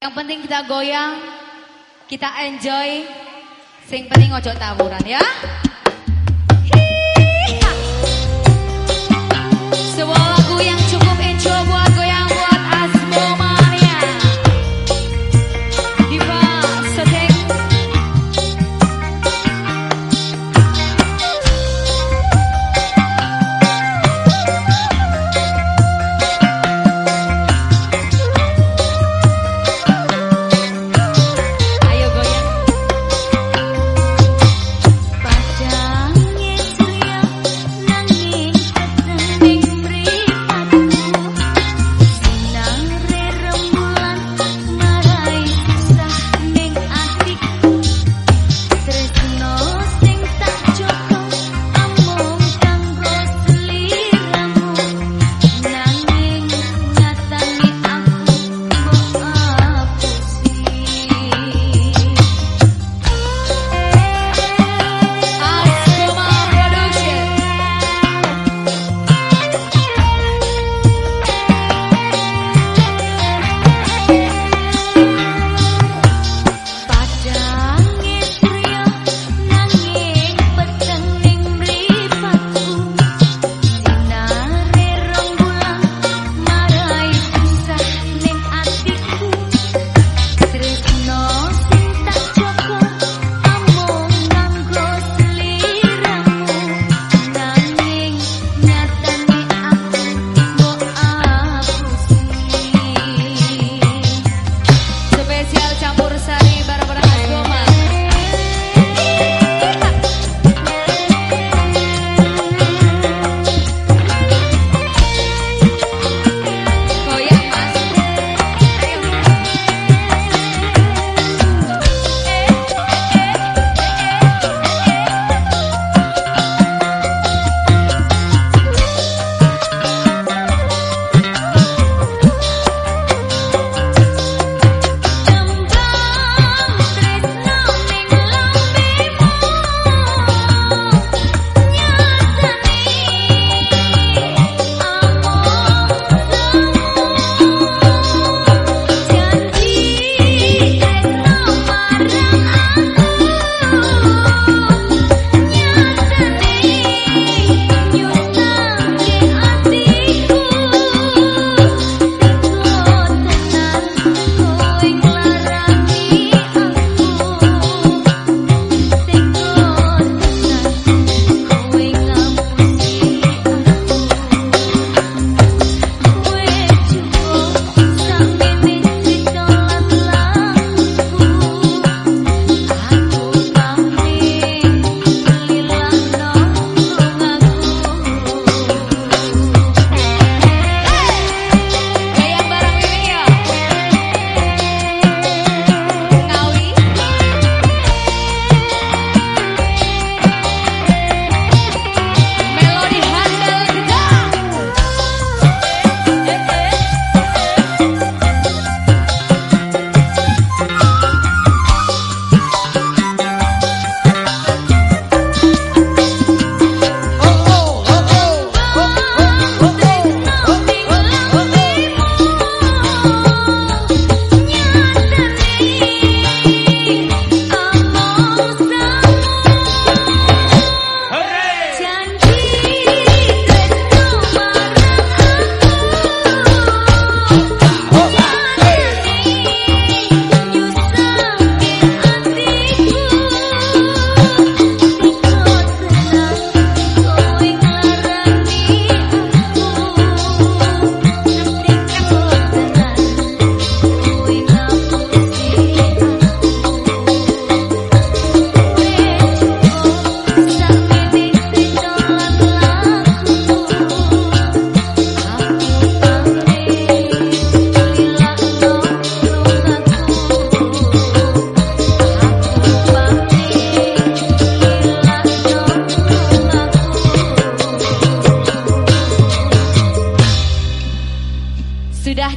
Yang penting kita goyang, kita enjoy. Sing penting ojo tawuran ya.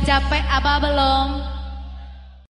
Capek apa belum?